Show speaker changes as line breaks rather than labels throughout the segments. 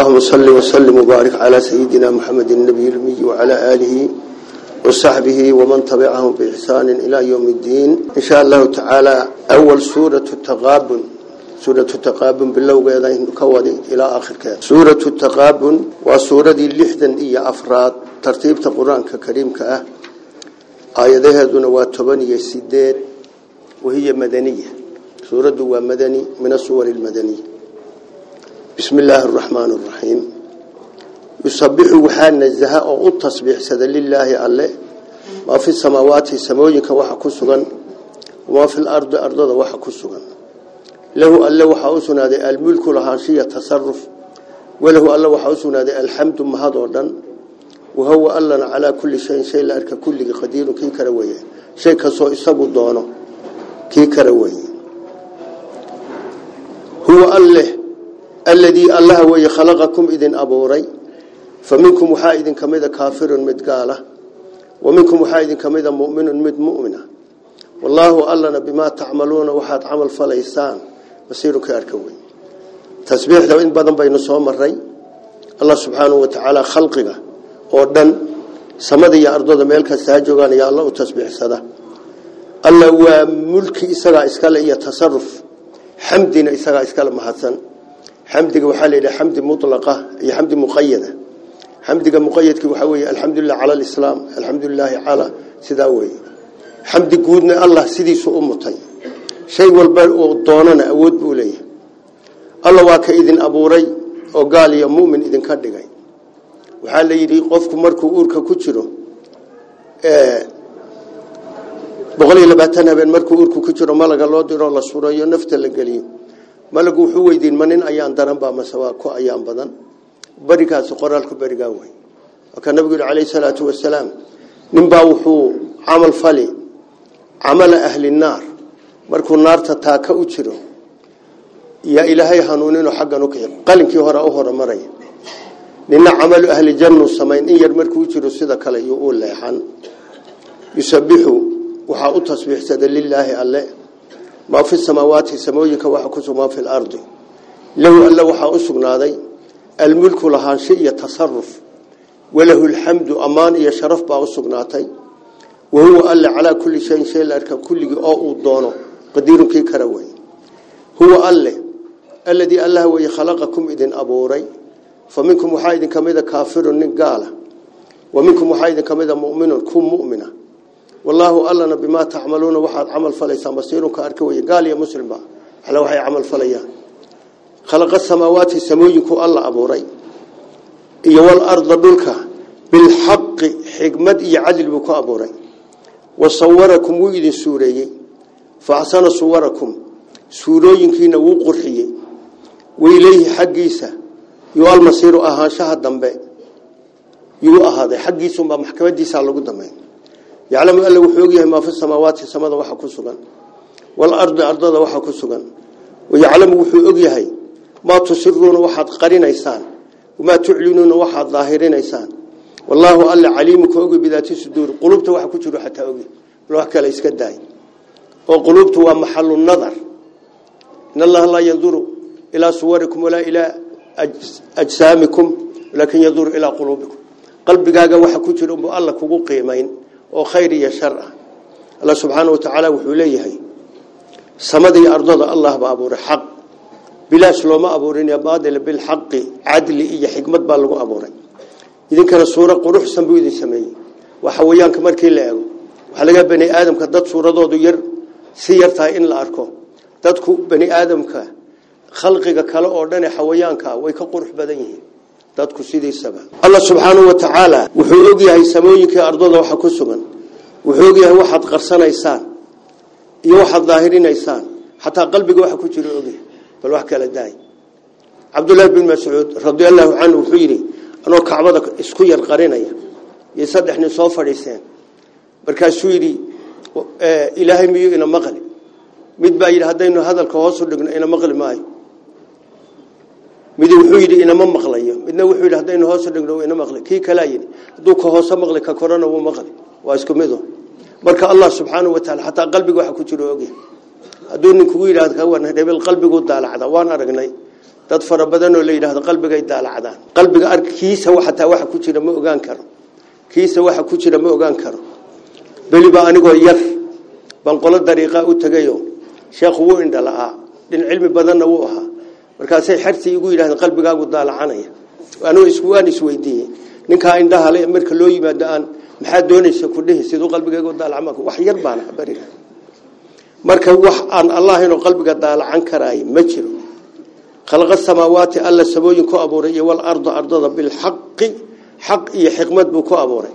اللهم صل وسلم وبارك على سيدنا محمد النبي الأمي وعلى آله وصحبه ومن تبعهم بإحسان إلى يوم الدين إن شاء الله تعالى أول سورة التغابن سورة التقابن باللوغة إذن كوري إلى آخر كان سورة التقابن وسورة اللحدا إيا أفراد ترتيب القرآن ككريم كأه آياتها دون واتبني السداد وهي مدنية سورة ومدني من الصور المدنية بسم الله الرحمن الرحيم يسبح وحان الزهاء أو التصبيح سد لله الله ما في السماوات سمويك وحكسغا وما في الأرض أرض وحكسغا له الله وحاوسنا ذي الملك لهانشية تصرف وله الله وحاوسنا ذي الحمد مهضودا وهو ألنا على كل شيء شيء لأرك كل قدير كي كرويه شيء كسو إصابه دونه كي كرويه هو الله aladii allaha weeye khalaqakum idin abuuray fa minkum waxaa idin ka mida kaafirun mid gaala wa minkum waxaa idin ka mida muminun mid mumina wallaahu allana bimaa tacmaluuna waxaad camal falaysaan basiirun ka arka wey tasbiixda in badan baynu soo maray allah subxaanahu watacaala khalqiga oo dhan samada iyo ardada meel kasta ha joogaan iyo alla u tasbiixsada alla waa mulki isagaa iskale iyo tasaruf xamdina isagaa iskale mahadsan xamdiga waxaa la yidhaha xamdi mulaqa iyo xamdi muqayada xamdiga muqayadki waxaa weeye alxamdu lilah cala alislaam alxamdu lilaahi cala sidaa weeye xamdi guudna allah sidiisuu u mutay shay walba oo doonana awood buu leeyahay alla waa ka idin abuuray oo gaal iyo mumin idinka dhigay waxaa la yidhi qofku markuu uurka ku jiro boqol iyo labaatan habeen markuu uurka ku loo diro la surayo nafta la geliyo malagu wuxuu weydiin ma nin ayaan daran ba waa ku ayaan badan berigaasi qoraalku berigaa wey markaa nabigu yihi calayhi salaatu wasalaam ninbaa wuxuu camal fali camala ahli naar markuu naarta taaka u jiro yaa ilaahay hanuuninu xaggan ukii qalinkii hore u horumaraya nina camalu ahli jannuu samayn in yar markuu jiro sida kale iyo uu leexan yusabixu waxaa u tasbiixsada lilaahi alle ما في السماوات سمويك وحكس ما في الأرض له ألا وحا أسقنا ذي الملك لها شيء تصرف وله الحمد أمان يا شرف با وهو ألا على كل شيء شيء لأرك كل أو دونه قدير كي كروي هو ألا الذي ألا هو يخلقكم إذن أبوري فمنكم وحايد كميدا كافر قال ومنكم وحايد كميدا مؤمن كم مؤمنه wallaahu allana bimaa tacmaluuna waxaad camal falaysaan basiirun ka arka weeye gaal iyo muslimba alla waxay camal falayaan khalaqa samaawaati samooyinku alla abuuray iyo walarda dhulka bilxaqi xigmad iyo cadli buu ku abuuray wa sawarakum wuu idin suureeyey fa axsana suwarakum suurooyinkiina wuu qurxiyey waileyhi xaggiisa yuu almasiiru ahaanshaha dambe yuu ahaaday xaggiisunbaa maxkamadiisaa lagu dambeyn yaclamu alla wuxuu ogyahay maa fi samaawaati samada waxa ku sugan waalardi ardada waxa ku sugan wayaclamu wuxuu ogyahay maa tusiruuna waxaad qarinaysaan wamaa tuclinuuna waxaad daahirinaysaan wallaahu alla caliimu ka oga bidaati suduuri qulubta waxa ku jiro xataa oge wax kale iska daay oo qulubtu waa maxalu nadar in allaha laa yanduru ilaa suwarikum walaa ilaa ajsaamikum walaakin yanduru ilaa quluubikum oo khayr iyo shar ah alla subxaana wa tacaala wuxuu leeyahay samada iyo ardada allah baa abuuray xaq bilaash looma abuurin baadil bilxaqi cadli iyo xikmad baa lagu abuuray idinkana suuro quruxsan buu idin sameeyey waa xawayaanka markii la eego waxaa laga bani aadamka dad suuradoodu yar si yar tahay in la arko dadku bani aadamka khalqiga kale oo dhane xawayaanka ah way ka qurux badan yihiin dadku sidaysaba allah subhanahu wa ta'ala wuxuu og yahay samooyinkai ardooda waxa ku sugan wuxuu og ogyahay waxaad qarsanaysaan iyo waxaad daahirinaysaan xataa qalbiga waxa ku jira og yahay bal wax kale daay Abdullah bin Mas'ud radiyallahu anhu fiiri anoo kacbada isku yar qarinaya iyo saddex nin soo fadhiiseen markaasuu yidhi ilaahay miyuu ina maqli mid baa yidhi haddaynu hadalka u dhigno ina maqli maayo mid wuxuu yidhi inama maqlayo midna wuxuu yidhi haddaynu hoos dhigno ina maqli kii kalaa yidhi hadduu ka hoose maqli ka korona wuu maqli waa isku mido marka allah subxaanau wataala xataa qalbiga waxa ku jiro ogya hadduu ninkugu yidhahdaebel qalbiguu daalacdaa waan aragnay dad fara badanoo la yidhahdo qalbigay daalacdaan qalbiga ar kiisa ataa waxa ku jira ma ogaan karo kiisa waxa ku jira ma ogaan karo beli baa anigoo yar baan qolo dariiqaa u tegayo sheekhu wuu indha la'aa cilmi badanna wuu ahaa markaasay xertii igu yidhahdeen qalbigaagu daalacanaya aan waan isweydiiyey ninkaa indhahale marka loo yimaado aan maxaa doonaysa ku dhihi siduu qalbigaagu daalacama wax yar baana habari marka wax aan allah inuu qalbiga daalacan karaayo ma jiro khalaqa samaawaati alla sabooyin ku abuuray iyo wal arda ardada bilxaqi xaq iyo xikmad buu ku abuuray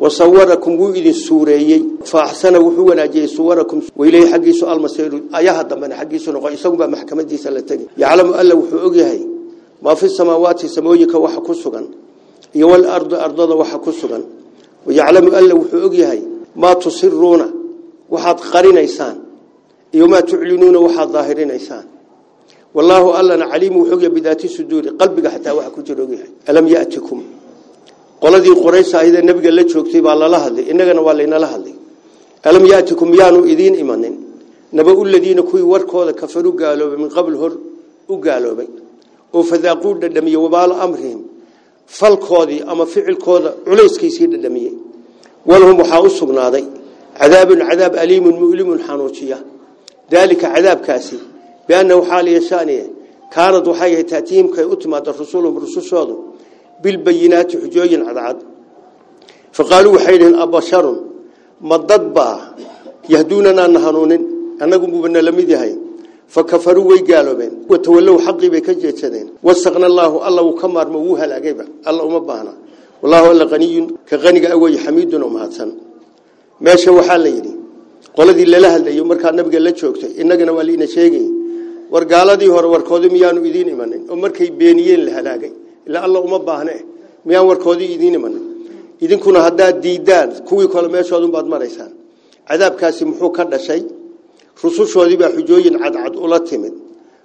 وصوركم وإذ السوريي فأحسن وحوا ناجي صوركم وإليه حقي سؤال مسير أيها دمنا حقي سنقع إسوبا محكمة دي سلتين يعلم ألا وحوقيهي ما في السماوات سمويك وحكسوغا يوى الأرض أرضا وحكسوغا ويعلم ألا وحوقيهي ما تصرون وحد قرين إيسان يوما تعلنون وحد ظاهرين إيسان والله ألا عليم وحوقي بذات السدور قلبك حتى وحكو جلوقيهي ألم يأتكم qoladii quraysh ayda nabiga la joogtay baa lala hadlay inagana waa laynala hadlay alam yaatikum yaanu idiin imanin naba uladiina kuwii warkooda kafaru gaaloobay min qabl hor u gaaloobay oo fadaaquu dhadhamiye wabaala amrihim falkoodii ama ficilkooda culayskiisii dhadhamiyey walhum waxaa u sugnaaday cadaabun cadaab aliimun mu'limun xanuujiya daalika cadaabkaasi biannahu xaal yashaaniye kaanad waxay ahayd taatiimkay u timaada rasuulum rusushoodu بالبينات حجوجين عدعد فقالوا حيلهم أبشر مضد بها يهدوننا نهانون أنكم بنا لمدهين فكفروا ويقالوا بين وتولوا حقي بكجيتين وسقنا الله الله وكمر موها العجيبة الله مبهنا والله ولا غني كغني أول حميد ومهاتن ماشى وحاليني qoladii lala hadlayay markaa nabiga la joogtay inagana waa liina sheegay war gaaladii hore warkoodi miyaanu idiin imanin oo markay beeniyeen la halaagay ilaa alla uma baahne miyaan warkoodii idiin iman idinkuna haddaad diidaan kuwii kale meeshoodunbaad maraysaan cadaabkaasi muxuu ka dhashay rusushoodiibaa xujooyin cadcad ula timid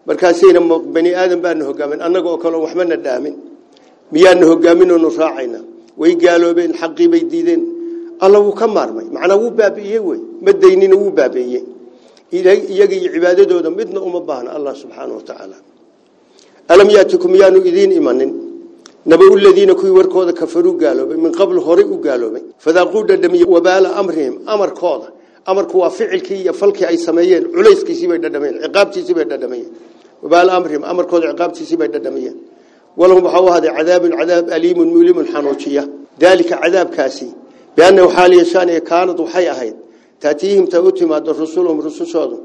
markaasayna bani aadan baana hogaamin annaga oo kale waxbana dhaamin miyaana hogaaminonu raacayna way gaaloobeen xaqii bay diideen alla wuu ka maarmay macnaa wuu baabi'iyey wey ma daynina wuu baabi'iyey iyaga iyo cibaadadooda midna uma baahna allah subxaana wa tacaala alam yaatikum yaanu idiin imanin نبو الذين كوي وركوذا كفروا قالوا من قبل هوري قالوا قودة ددمي وبال أمرهم أمر كوضا أمر كوا فعل كي فلك أي سميين عليس كي سيبا ددمين عقاب كي سيبا ددمين وبال أمرهم أمر كوضا عقاب كي سيبا ددمين ولهم بحوا هذا عذاب عذاب أليم مؤلم حنوشية ذلك عذاب كاسي بأنه حاليا شان كانت وحي أهيد تأتيهم در رسولهم رسول شادهم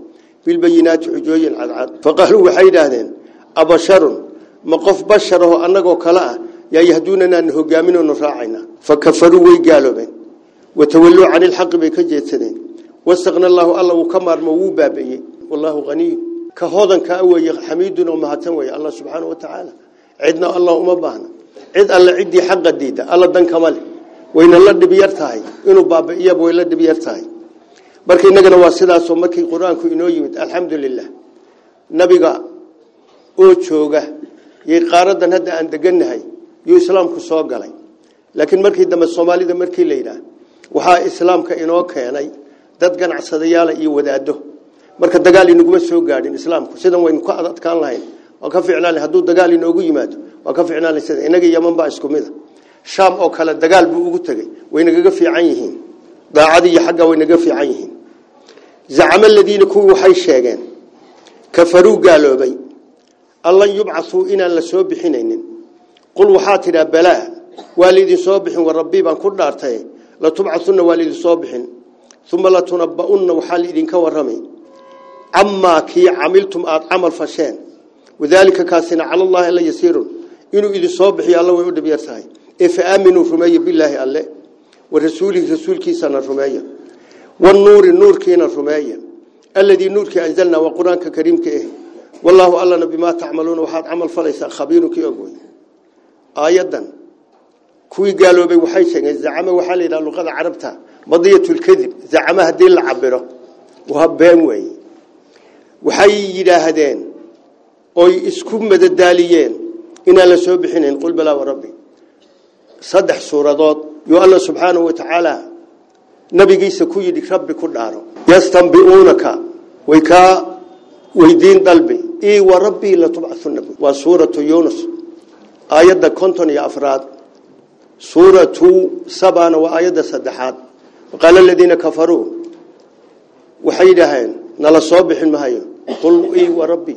بالبينات حجوي عذاب فقالوا وحيد هذين أبشر مقف بشره أنه كلاء yaa yahduunana na hogaaminoo nu raacayna fakafaruu way gaaloobeen watawalluu cani ilxaqi bay ka jeedsadeen wasaqna allaahu alla uu ka maarmo wuu baabeeyey wallaahu haniyu ka hodankaa weeye xamiidun oo mahadsan weeye allah subxaana wa tacaala cidna allah uma baahna cid alle ciddii xaqa diidda alla dankama leh wayna la dhib yar tahay inuu baabi'iyaba way la dhib yar tahay marka innagana waa sidaasoo markii qur-aanku inoo yimid alxamdu lilah nabiga oo jooga yay qaaradan hadda aan degannahay yuu islaamku soo galay laakiin markii dambe soomaalida markii la yidhaah waxaa islaamka inoo keenay dad ganacsadayaala iyo wadaado marka dagaal inaguma soo gaadhin islaamku sidan waynu ka adadkaan lahayn waa ka ficnaan hadduu dagaal inoogu yimaado waa ka ficnaan sida inaga yaman baa isku mid a shaam oo kale dagaal buu ugu tegey waynagaga fiican yihiin daacad iyo xagga waynaga fiican yihiin zacamo aladiina kuwii waxay sheegeen kafaruu gaaloobay allan yubcasuu inaan la soo bixinaynin قل وحاتنا بلا والدي صابح وربي بان كردارتي نارته لا تبعثن والدي صابح ثم لا تنبؤن وحال إذن كورمي أما كي عملتم عمل فشان وذلك كاسنا على الله إلا يسير إنو إذن صابح يا الله ويؤد بيرتاه إفآمنوا فرمي بالله الله ورسوله رسول كيسان الرمي والنور النور كينا الرمي الذي نور كي أنزلنا وقرآن كريم كي والله ألا بما تعملون وحاد عمل فليس خبير كي أقول aayadan kuwii gaaloobay waxay sheegeen zacama waxaa la yidhaha luqada carabta badiyatulkadib zacama haddii la cabiro waa been weeye waxay yidhaahdeen oy isku madadaaliyeen inaan la soo bixinayn qul wa warabbi saddex suuradood yuu alla subxaanahu watacaala nabigiisa ku yidhi rabbi ku dhaaro yastanbiuunaka way kaa weydiin dalbi i warabbii latubcauna waa suuratu yunas aayadda konton iyo afraad suuratu sabana waa aayadda saddexaad qaala aladiina kafaruu waxay yidhaaheen nala soo bixin mahayo qul i wa rabbi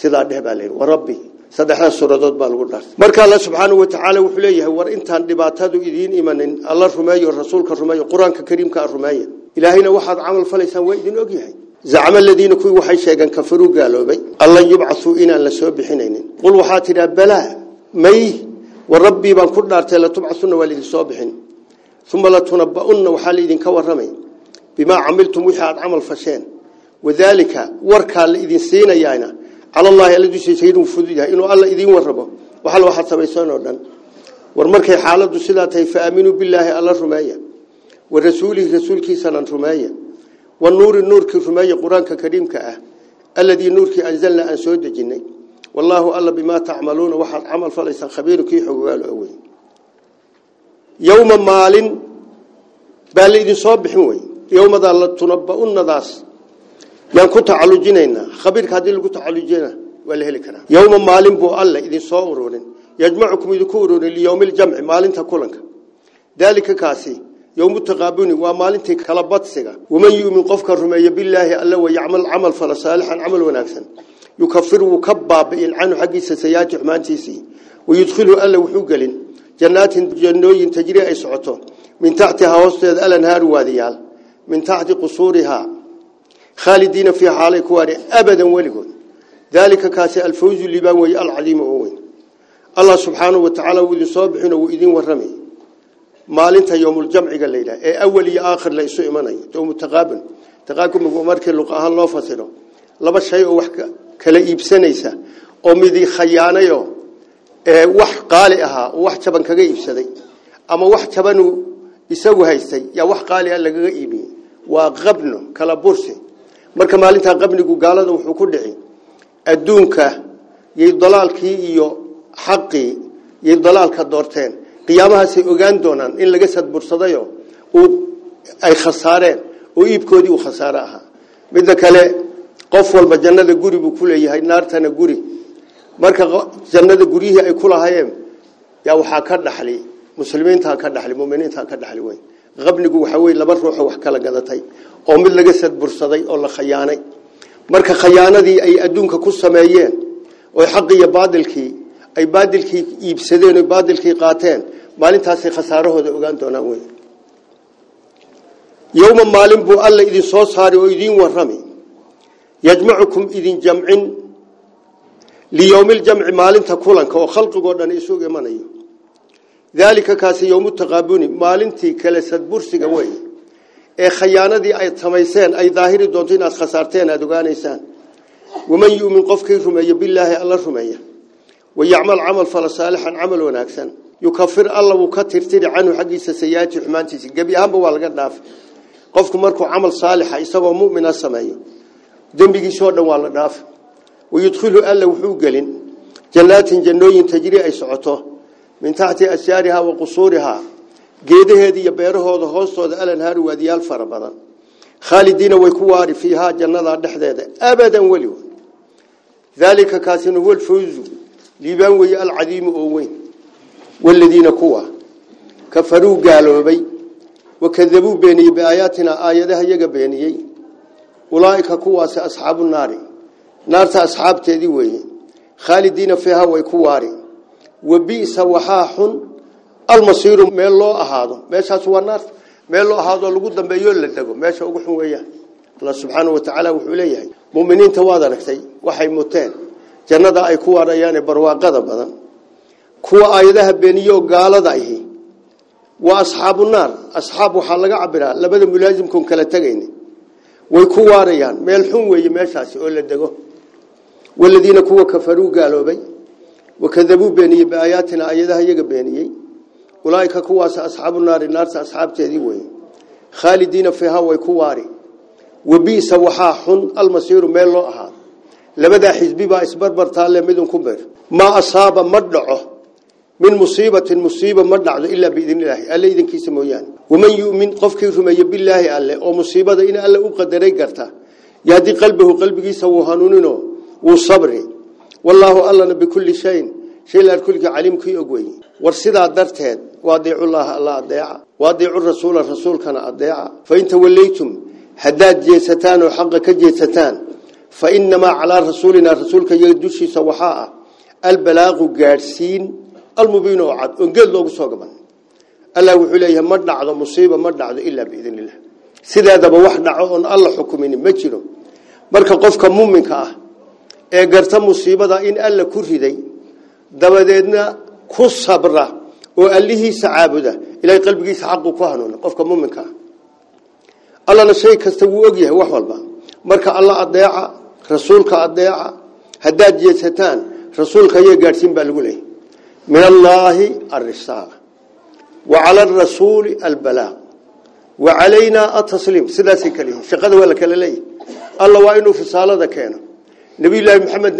sidaa dheh wa rabbi saddexdaas suuradood baa lagu dhaartay marka alle subxaanahu watacaala wuxuu leeyahay war intaan dhibaatadu idiin imanin alla rumeeyo rasuulka rumeeyo qur kariimka a ilaahayna waxaad camal falaysaan waa idin ogyahay zacama aladiina kuwii waxay sheegeen kafaruu gaaloobay allan yubcasuu inaan la soo bixinaynin qul waxaa tidhaa مي وربي بان كدار تيل تبعثون والدين صابحين ثم لا تنبؤن وحاليدين كورمي بما عملتم وحاد عمل فشين وذلك وركا لإذن سينا يعينا على الله يلدو سيدون فذيها إنو الله إذن وربه وحال واحد سبيسان أردن ورمركي حالة سلاتي فأمينوا بالله على الرماية ورسوله رسول كيسان الرماية والنور النور كرماية قرآن كريم كأه الذي نور كأنزلنا أن سويد جنيه والله ألا بما تعملون وحد عمل فليس خبير كي حقوق الأول يوم مال بل إذن صوب بحوي يوم ذا لتنبؤن ذاس يان كنت علوجينينا خبير كهدي لو كنت علوجينا ولا هلكنا يوم مال بو الله إذن صورون يجمعكم يذكرون ليوم الجمع مال تكلنك ذلك كاسي يوم التقابل ومال تكالبات سيغا ومن يؤمن قفك رمي بالله الا ويعمل عمل فلا صالحا عمل وناكسن يكفر وكباب عنه حق سيئات تيسي ويدخله ألا وحوقل جنات جنوين تجري أي سعته من تحتها وسطيد ألنهار واديال من تحت قصورها خالدين في حالي كواري أبدا ولقون ذلك كاسي الفوز اللباوي العظيم العليم الله سبحانه وتعالى واللي صابحنا وإذين والرمي maalinta yowmuljamciga يوم الجمع ee awal iyo آخر ليسوا إيماني imanaya التغابن تغاكم taqaakumka markii luq ahaan loo laba shay oo wax kala iibsanaysa oo midii khayaanayo wax qaali ahaa oo wax jaban kaga iibsaday ama wax jabanuu isagu haystay yaa wax qaali ah lagaga iibiyey waa qabno kala bursi marka maalintaa qabnigu gaalada wuxuu ku dhici adduunka yay dalaalkii iyo xaqii yay dalaalka doorteen qiyaamahaasay ogaan doonaan in laga sadbursadayo ay khasaareen oo iibkoodii uu khasaare ahaa midda kale qof walba jannada guri buu ku leeyahay naartana guri marka jannada guryihii ay ku lahaayeen yaa waxaa ka dhaxli muslimiintaa ka dhaxli muminiintaa ka dhaxli weyn qabnigu waxaa wey laba ruuxoo wax kala gadatay oo mid laga sadbursaday oo la khayaanay marka khayaanadii ay adduunka ku sameeyeen oo xaqi iyo baadilkii ay baadilkii iibsadeen oo baadilkii qaateen maalintaasay khasaarahooda ogaan doonaan wey yowma maalin buu alla idin soo saari oo idiin warrami yajmacukum idin jamcin liyowmi ljamci maalinta kulanka oo khalqigoo dhan isugu imanayo daalika kaasi yowmu taqaabuni maalintii kale sadbursiga wey ee khayaanadii ay samayseen ay daahiri doonto inaad khasaarteen aada ogaanaysaan waman yumin qofkii rumeeyo bilaahi alla rumeeya wayacmal camal fala saalixan camal wanaagsan yukafir alla wuu ka tirtiri canhu xaggiisa sayaati xumaantiisa gebi ahaanba waa laga dhaafay qofku markuu camal saalixa isagoo mumina sameeyo oo dhan waa la dhaaf wayudkhilu alla wuxuu gelin jannaatin jannooyin tajrii ay socoto min taxti ashjaarihaa wa qusuurihaa geedaheeda iyo beerahooda hoostooda alanhaaru waadiyaal fara badan khaalidiina way ku waari fiihaa jannadaa dhexdeeda abadan weli daalika kaasina huwa alfawzu liibaan weeye alcadiimu oo weyn waaladiina kuwa kafaruu gaaloobay wa kadabuu beeniyey biaayaatinaa aayadaha iyaga beeniyey ulaaika kuwaas asxaabu naari naarta asxaabteedii weeye khaalidiina fiiha way ku waari wabisa waxaa xun almasiiru meel loo ahaado meeshaas waa naarta meel loo ahaado lagu dambeeyo la dego meesha ugu xun weeyaan alla subxaana wa tacaala wuxuu leeyahay muminiinta waad aragtay waxay muteen jannada ay ku waarayaane barwaaqada badan kuwa aayadaha beeniyo gaalada ahi waa asxaabu naar asxaab waxaa laga cabiraa labada mulaasimkon kala tegayna way ku waarayaan meel xun weeye meeshaasi oo la dego waladiina kuwa kafaruu gaaloobay wakadabuu beeniyey biaayaatina ayadaha iyaga beeniyey ulaaika kuwaas asxaabu naari naarta asxaabteedii weeye khaalidiina fiiha way ku waari wabiisa waxaa xun almasiiru meel loo ahaa labadaa xisbi baa isbarbartaa le midun ku beer maa asaaba ma dhaco من مصيبة مصيبة ما دعو إلا بإذن الله ألا إذن كيس مويان ومن يؤمن قف قفك رمي بالله ألا ومصيبة إن ألا أقدري قرتا يهدي قلبه قلبك يسوى هانونينو وصبري والله ألا بكل شيء شيء لا كلك عليم كي أقوي ورسدا درتهد وادع الله الله أديع وادع الرسول الرسول كان أديع فإن توليتم هداد جيستان وحقك جيستان فإنما على رسولنا رسولك يدوشي سوحاء البلاغ قارسين المبين وعد ان جد لوgu soo gaban alla wuxuu leeyahay ma dhacdo musiiba ma dhacdo illa biidinillah sidaadaba wax dhaco oo alla xukumin ma jiro marka qofka muuminka ah ee garta musiibada in alla ku riday dabadeedna ku sabra oo allihiisa caabuda ilaa qalbigiisa xaq ku hanuuna qofka muuminka allana shay kasta wuu ogyahay wax walba marka alla adeeca rasuulka adeeca hadaad jeesataan rasuulka iyo gaarsiin baa lagu leeyahay من الله الرسالة وعلى الرسول البلاغ وعلينا التسليم سلاسي كليه شقد ولا كللي الله وإنه في صالة كينا نبي الله محمد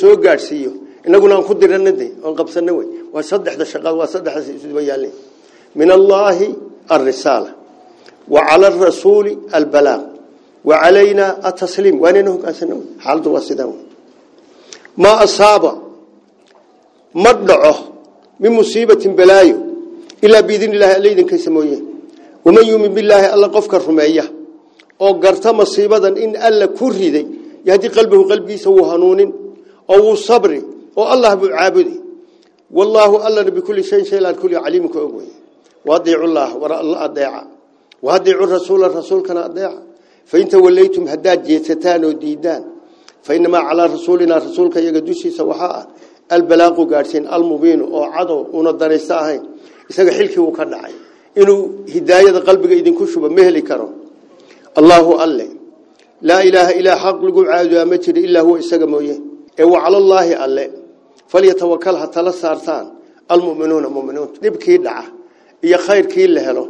سوق قارسيه inaguna aan ku dirannade aan qabsanay way waa saddexda shaqada waa saddexda isdaba yaalay min allahi ar-risala wa ala ar-rasul al-balagh wa alayna at-taslim wa annahu kasanay haldu wasidan ma asaba ma dhaco min musiibatin balaayo ilaa biidin ilaahi alla idinkaisa mooyee waman yuumin bilaahi alla qofka rumeeya oo garta masiibadan in alla ku riday yahdi qalbahu qalbigiisa wuu hanuunin oo wuu sabri oo allah buu caabudi wallaahu allana bikulli shayin shaylaan kulli caliimin ka og weye waadiicu llaah waralla adeeca waadiicu rasuula rasuulkana adeeca fain tawallaytum haddaad jeedsataan oo diidaan fa inamaa calaa rasuulinaa rasuulka iyaga dushiisa waxaa ah albalaaqu gaadhsiin almubiinu oo cadow una darayso ahayn isaga xilkii uu ka dhacay inuu hidaayada qalbiga idinku shubo ma heli karo allaahu alle laa ilaaha ilaa xaq lagu caabudaa ma jiro ilaa huwa isaga mooye ee wacalallaahi alle falyatawakal ha tala saartaan almu'minuuna mu'minuunta dhibkii dhaca iyo khayrkii la helo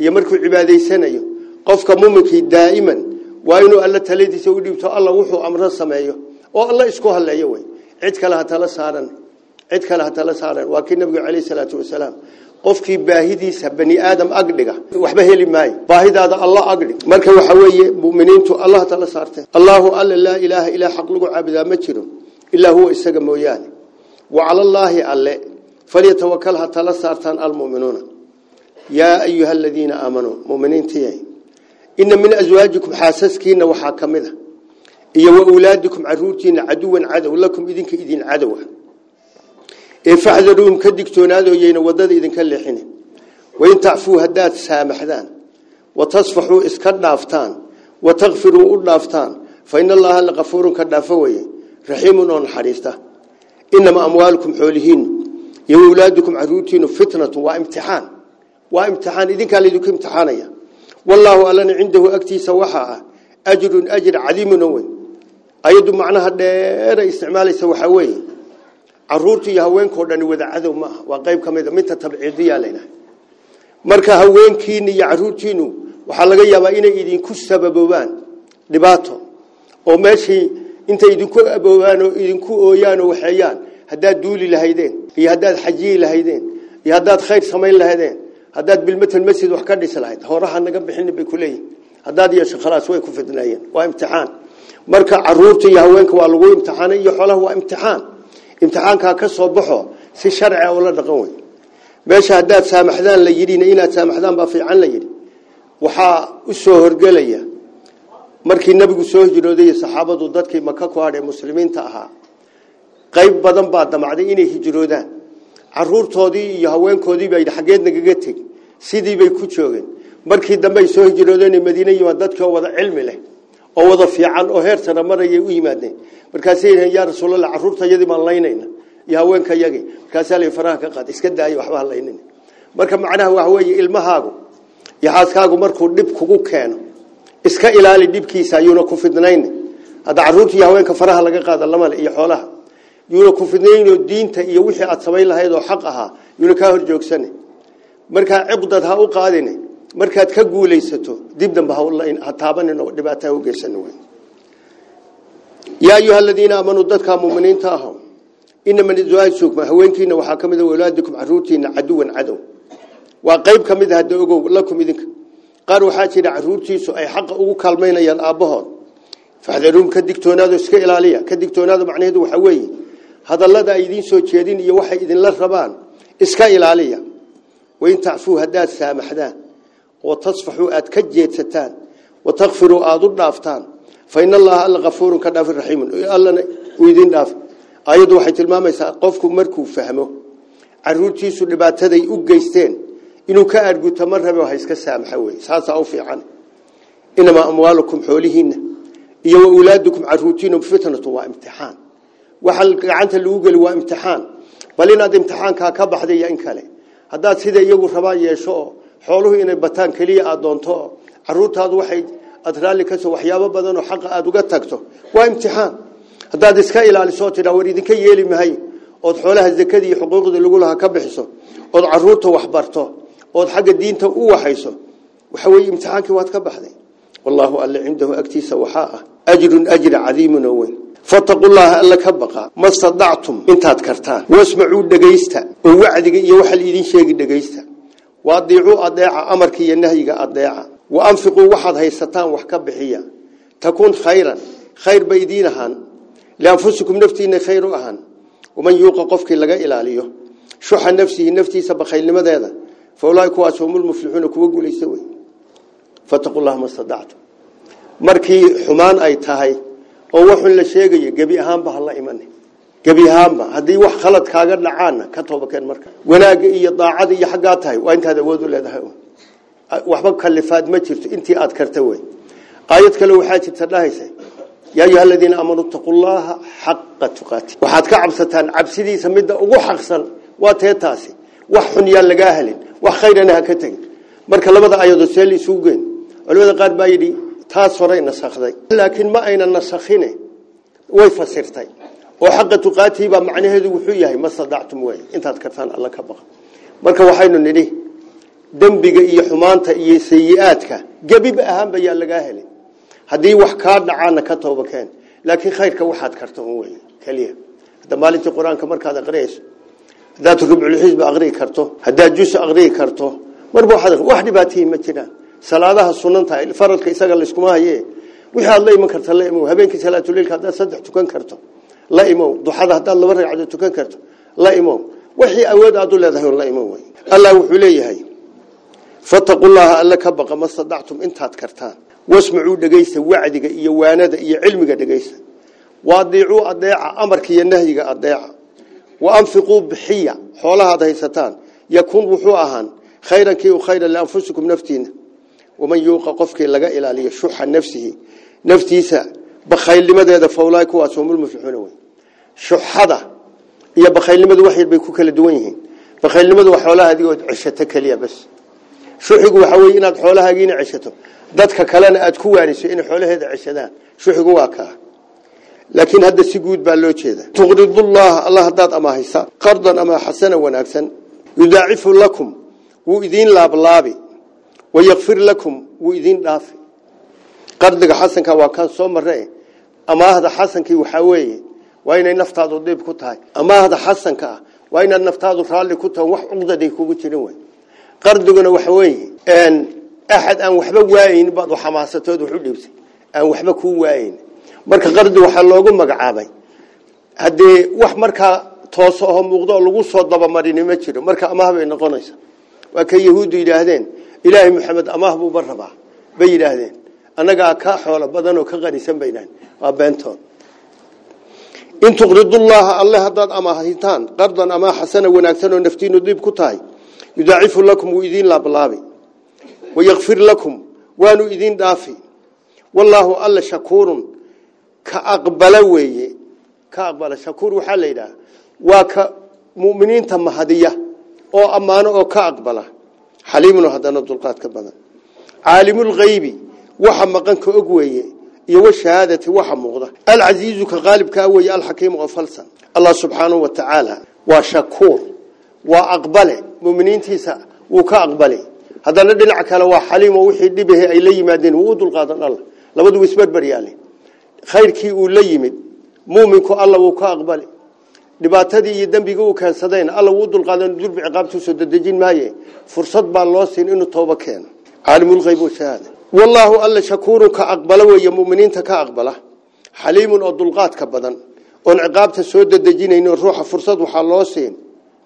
iyo markuu cibaadaysanayo qofka muminkii daa'iman waa inuu alla taladiisa u dhiibto alla wuxuu amro sameeyo oo alla isku halleeyo wey cid kale ha tala saaran cid kale ha tala saaran waa kii nabiga calaysii salaatu wasalaam qofkii baahidiisa bani aadam agdhiga waxba heli maayo baahidaada allah agdhig marka waxa weeye mu'miniintu allah tala saarte allahu alla laa ilaaha ilaa xaq lagu caabudaa ma jiro ilaa huwa isaga mooyaane وعلى الله الله فليتوكلها تلسارتان المؤمنون يا أيها الذين آمنوا مؤمنين تيهي إن من أزواجكم حاسسكين وحاكمده iyo waulaadikum caruurtiina caduwan cadow lakum idinka idin cadowa ee facdaruum ka digtoonaadoyeyna wadada idinka leexine wain tacfuu haddaad saamaxdaan watasfaxuu iska dhaaftaan watakfiruu u dhaaftaan fa in allaha lakafuurun ka dhaafo weye raxiimun oo naxariista inama amwaalukum xoolihiinu iyo waulaadikum caruurtiinu fitnatu waa imtixaan waa imtixaan idinkaa laydinku imtixaanaya wallaahu allana cindahu agtiisa waxaa ah ajrun ajr cadiimun owen ayadu macnaha dheer ay isticmaalaysa waxaa weeye caruurtii iyo haweenkao dhani wada cadow waa qayb ka mida midta tabciidiya marka haweenkiina iyo caruurtiinu waxaa laga yaabaa inay idinku sababoobaan dhibaato oo meeshii intay idinku aboobaan oo idinku ooyaan oo waxeeyaan haddaad duuli lahaydeen iyo haddaad xajiyi lahaydeen iyo haddaad khayr samayn lahaydeen haddaad bilmatan masjid wax ka dhisi lahayd horaha naga bixinin bay ku leeyihin haddaad yeesho khalaas way ku fidnaayeen waa imtixaan marka caruurta iyo haweenka waa lagu imtixaanay iyo xoolaha waa imtixaan imtixaanka ka soo baxo si sharci ah oo la dhaqan way meesha hadaad saamaxdaan la yidhiina inaad saamaxdaan baa fiican la yidhi waxaa u soo horgelaya markii nebigu soo hijrooday saxaabadu dadkii maka ku hadhay muslimiinta ahaa qayb badan baa damacday inay hijroodaan caruurtoodii iyo haweenkoodiibaa yidhi xaggeednagaga teg sidiibay ku joogeen markii dambe soo hijroodeen madiine yimaad dadkii wada cilmi leh oo wada fiican oo heertana marayay u yimaadeen markaasay yidhaheen yaa rasuulallah carruurtayadii baan laynayna iyo haweenka yagii markaasaa layi faraha ka qaad iska daayo waxba ha laynayna marka macnaha waxa weeye ilmahaagu iyo xaaskaagu markuu dhib kugu keeno iska ilaali dhibkiisa ayuuna ku fidnayni hadda carruurta iyo haweenka faraha laga qaada lamale iyo xoolaha yuuna ku fidnayno diinta iyo wixii aad samayn lahayd oo xaq ahaa yuuna kaa hor joogsane ciqdad ha u qaadine markaad ka guulaysato dib dambe ha taabanin oo dhibaataa u geysan weyn yaa ayuha aladiina aamanuu dadkaa muminiinta ah inaman iswaajsukum haweenkiina waxaa ka mid ah walaadikum caruurtiina caduwan cadow waa qayb ka mid ah hadda ogow lakum idinka qaar waxaa jira caruurtiisu ay xaqa ugu kaalmaynayaan aabbahood faxdaruum ka digtoonaado iska ilaaliya ka digtoonaado macnaheedu waxaa weeye hadallada ay idiin soo jeedin iyo waxay idinla rabaan iska ilaaliya wain tacfuu haddaad saamaxdaan وتصفحوا أد كجيت ستان وتغفروا آدو الدافتان فإن الله ألا غفور كداف الرحيم ألا ويدين داف آيات وحي تلماما قفكم مركو فهمه عرورتيسو لباتدي أقيستين إنو كأرقو تمرهب وحيسك سامحوي ساسا أوفي عنه إنما أموالكم حولهن iyo awlaadakum caruurtiinum fitnatu waa imtixaan waxa gacanta lagu gali waa imtixaan bal inaad imtixaanka ka baxday in kale hadaa sida iyagu rabaa xooluhu inay bataan kaliya aad doonto caruurtaadu waxay aad raalli ka soo waxyaabo badan oo xaqa aad uga tagto waa imtixaan haddaad iska ilaaliso tidhaa war idinka yeeli mahay ood xoolaha zakadii iyo xuquuqdii lagu lahaa ka bixiso ood caruurta waxbarto ood xagga diinta u waxayso waxa weeye imtixaankii waad ka baxday wallahu alla cindahu agtiisa waxaa ah ajrun ajra cadiimun oo weyn فاتقوا الله ألا كبقى ما استطعتم انتهت كرتان واسمعوا الدقيستا ووعدك إيا وحل إذين شيء الدقيستا waadiicuu adeeca amarka iyo nahyiga adeeca wa anfiquu waxaad haysataan wax ka bixiya takun khayran khayr ba idiin ahaan lianfusikum naftiina khayr u ahaan waman yuuqa qofkii laga ilaaliyo shuxa nafsihi naftiisa bakhaylnimadeeda fa ulaahi kuwaas humul muflixuuna kuwa guulaysta wey fataqu llaha ma stadactum markii xumaan ay tahay oo waxun la sheegayo gebi ahaanba hala imani gebi ahaanba haddii wax khalad kaaga dhacaanna ka tooba marka wanaagga iyo daacada iyo xaggaa waa intaad awood u leedahay waxba kalifaad ma jirto intii aad karta wey aayad kale waxaa jirta dhahaysa yaa ayuha aladiina aamanuu itaquu llaha xaqa waxaad ka cabsataan cabsidiisa midda ugu xaqsan waa tee wax xun yaan lagaa helin wax khayrana ha ka tegin marka labada aayadood see isugu geyn culimada qaar baa yidhi taas horay nasakday laakiin ma ayna nasakhine way fasirtay oo xaqa tuqaatii baa macnaheedu wuxuu yahay ma sadactum wey intaad kartaan alla ka baqa marka waxaynu nidhi dembiga iyo xumaanta iyo sayi-aadka gebiba ahaanba yaa lagaa helay haddii wax kaa dhacaana ka tooba keen laakiin khayrka waxaad karta un wey keliya hadda maalintii qur-aanka markaad aqriyayso haddaad rubculxisba aqrii karto haddaad jusa aqrii karto marba wax dhibaatihii ma jiraan salaadaha sunantahay faradka isaga layskuma haye wixii aad la iman karta la im habeenkii salaatuleilka haddaad saddex tukan karto la imow duxada haddaad laba ragcado tukan karto la imow wixii awood aad u leedahay la imow wey allah wuxuu leeyahay fataqullaaha alla ka baqa ma sadactum intaad kartaan wasmacuu dhegaysa wacdiga iyo waanada iyo cilmiga dhegaysa waadiicuu adeeca amarka iyo nahyiga adeeca wa anfiquu bixiya xoolahaad haysataan yakun wuxuu ahaan khayran kii u khayran lianfusikum naftiina waman yuuqa qofkii laga ilaaliyo shuxa nafsihi naftiisa bakhaylnimadeeda fawlaay kuwaas humul muflixuuna wey shuxada iyo bakhaylnimadu wax yar bay ku kala duwan yihiin bakhaylnimadu waa xoolaha adigood ceshato keliya bas shuxigu waxaa weye inaad xoolahaagiina ceshato dadka kalena aad ku waaniso inay xoolaheeda ceshadaan shuxigu waa kaa laakiin hadda si guud baa loo jeeda tuqridullaha alla hadaad amaahaysa qardan ama xasana wanaagsan yudaacifu lakum wuu idiin laablaabi wayakfir lakum wuu idiin dhaafi qardiga xasanka waa kaan soo mare amaahda xasankii waxaa weeye waa inay naftaadu dhib ku tahay amaahda xasanka ah waa inaad naftaadu raalli ku tahay wax cuqdaday kugu jirin wey qardiguna waxa weeye axad aan waxba waayn baad xamaasatood wax u dhiibtay aan waxba kuu waayn marka qardi waxaa loogu magacaabay haddee wax markaa toos aho muuqdo lagu soo dabamarini ma jiro marka amaah bay noqonaysa waa kay yahuuddu yidhaahdeen ilaahay maxamed amaah buuba rabaa bay yidhaahdeen annagaa ka xoolo badan oo ka qanisan baynaan waa beentood in tuqridullaaha alle haddaad amaahitaan qardan amaa xasana wanaagsan oo naftiinu diib ku tahay yudaacifu lakum wuu idiin laablaabi wayakfir lakum waanu idiin dhaafi wallaahu alla shakuurun ka aqbala weeye ka aqbala shakuur waxaa la yidhaha waa ka muminiinta mahadiya oo ammaano oo ka aqbala xaliimun haddana dulqaad ka badan caalimulhaybi waxa maqan ka og weeye iyo washahaadati waxa muuqda alcasiizu ka qaalibkaa weeye alxakiimu oo falsan allah subxaanahu wa tacaala waa shakuur waa aqbale muminiintiisa wuu ka aqbale haddana dhinac kale waa xaliimo wixii dhibahe ay la yimaadeen wuu u dulqaadan alla labadu isberberyaale khayrkii uu la yimid muminku alla wuu ka aqbale dhibaatadii iyo dembigii uu keensadeen alla wuu dulqaadan durbi ciqaabtuu soo dedejin maaye fursad baa loo siin inuu toobo keeno caalimulhayb washahaada والله الله شكورك أقبله ويؤمنين تك أقبله حليم أضلقات كبدا والعقاب تسود الدجين إنه الروح فرصة وحلاسين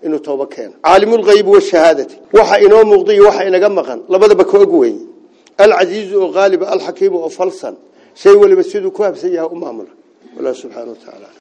إنه توبة كان عالم الغيب والشهادة وح إنه مغضي وح إنه جمغان لبده بكوجوي العزيز وغالب الحكيم وفلسا شيء ولا بسيد كواب سيا أمامر ولا سبحانه وتعالى